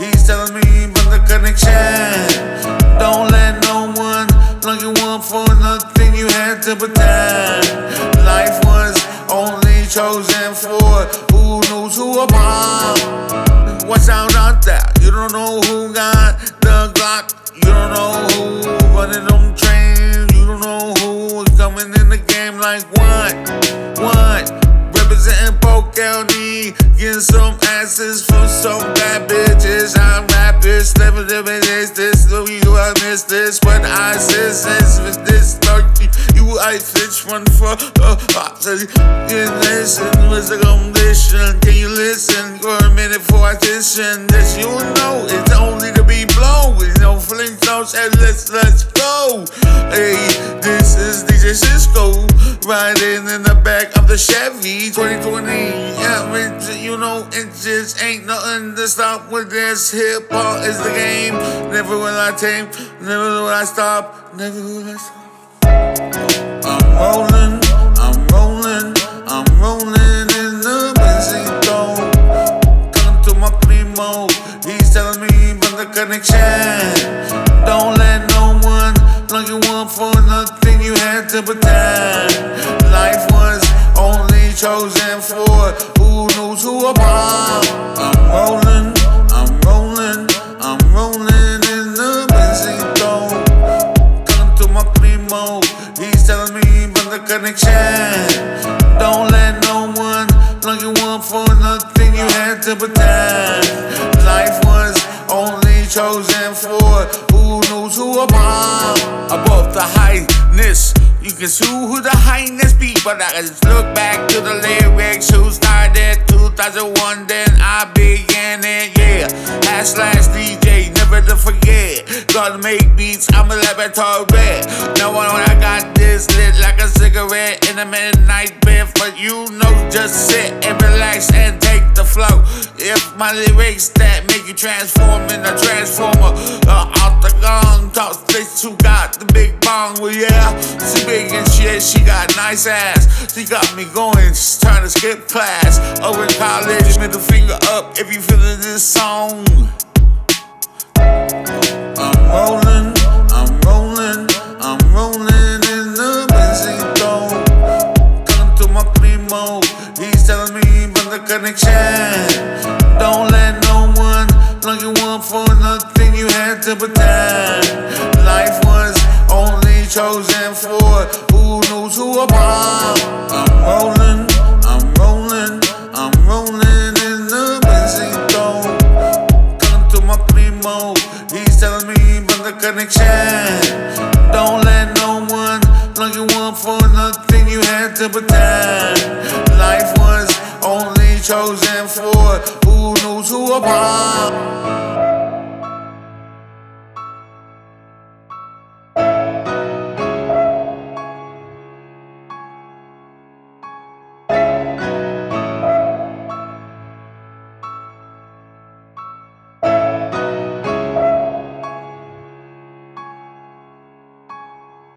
He's telling me the connection. Don't let no one you for nothing you had to pretend. Life was only chosen for who. Watch out out there, you don't know who got County, getting some asses from some bad bitches. I'm rappers, never living this, this, no, you, I miss this. But I said, this with this, turkey, you, I switch one for a pop. Can listen, what's the condition? Can you listen for a minute I listen? This you know, it's only to be blown. With no so said, let's, let's go. Hey, this is DJ Cisco, riding in the Chevy 2020. Yeah, it, you know, it just ain't nothing to stop with this. Hip hop is the game. Never will I tame, never will I stop, never will I stop. I'm rolling, I'm rolling, I'm rolling in the Benzito. Come to my primo, he's telling me about the connection. Don't let no one plug you one for nothing you had to pretend. Who a about. I'm rolling, I'm rolling, I'm rolling in the to my primo, he's telling the connection. Don't let no one plug you one for nothing you had to pretend. Life was only chosen for who knows who about. Above the highness, can see who the highness be, but I just look back to the lyrics who started 2001, then I began it, yeah. Hash slash DJ, never to forget. Gotta make beats, I'm a laboratory. No one when I got this lit like a cigarette in the midnight bed, but you know, just sit and relax and take the flow. If my lyrics that make you transform in a transformer, off the gong, talk bitch who got the big bong, well yeah, she big and shit, she got nice ass. She got me going, she's trying to skip class. Over in college, middle finger up if you feeling this song. Connection. Don't let no one plug you one for nothing you had to pretend. Life was only chosen for who knows who about. I'm rolling, I'm rolling, I'm rolling in the Benzito. Come to my primo, he's telling me about the connection. Don't let no one plug you one for nothing you had to pretend. Chosen for who knows who about.